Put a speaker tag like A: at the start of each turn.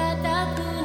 A: がたく